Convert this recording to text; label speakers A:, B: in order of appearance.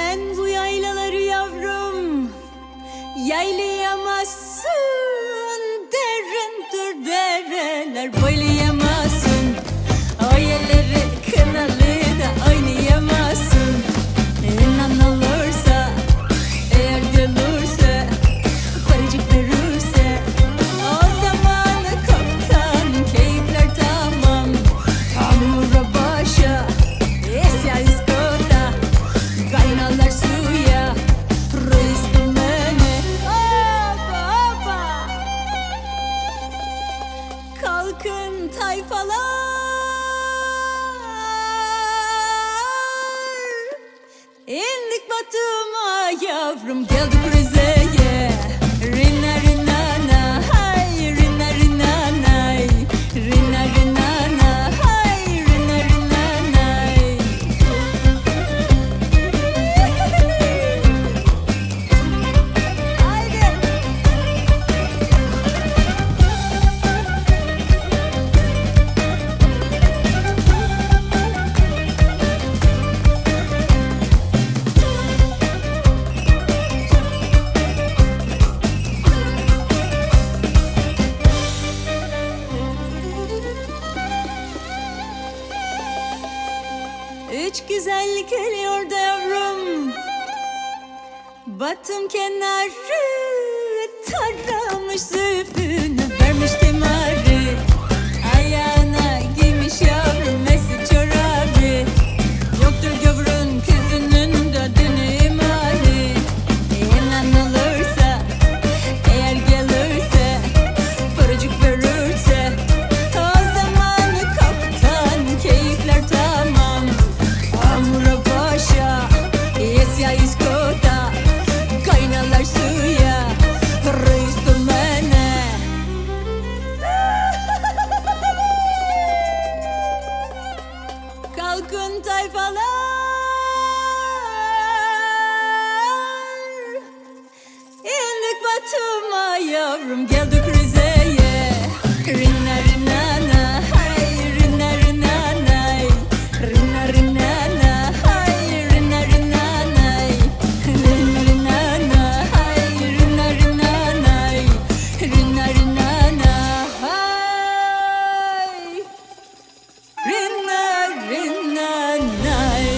A: Sen bu yaylaları yavrum yaylayamazsın Kalkın tayfalar. İndik Batum'a yavrum geldik Rize'ye Üç güzellik geliyor da yavrum Batım kenarı taramış zülfünü yavrum geldik Rize'ye. Rina rina na hay. Rina rina nay Rina rina na hay. Rina rina nay Rina rina na hay. Rina rina nay Rina rina na hay. Rina rina nay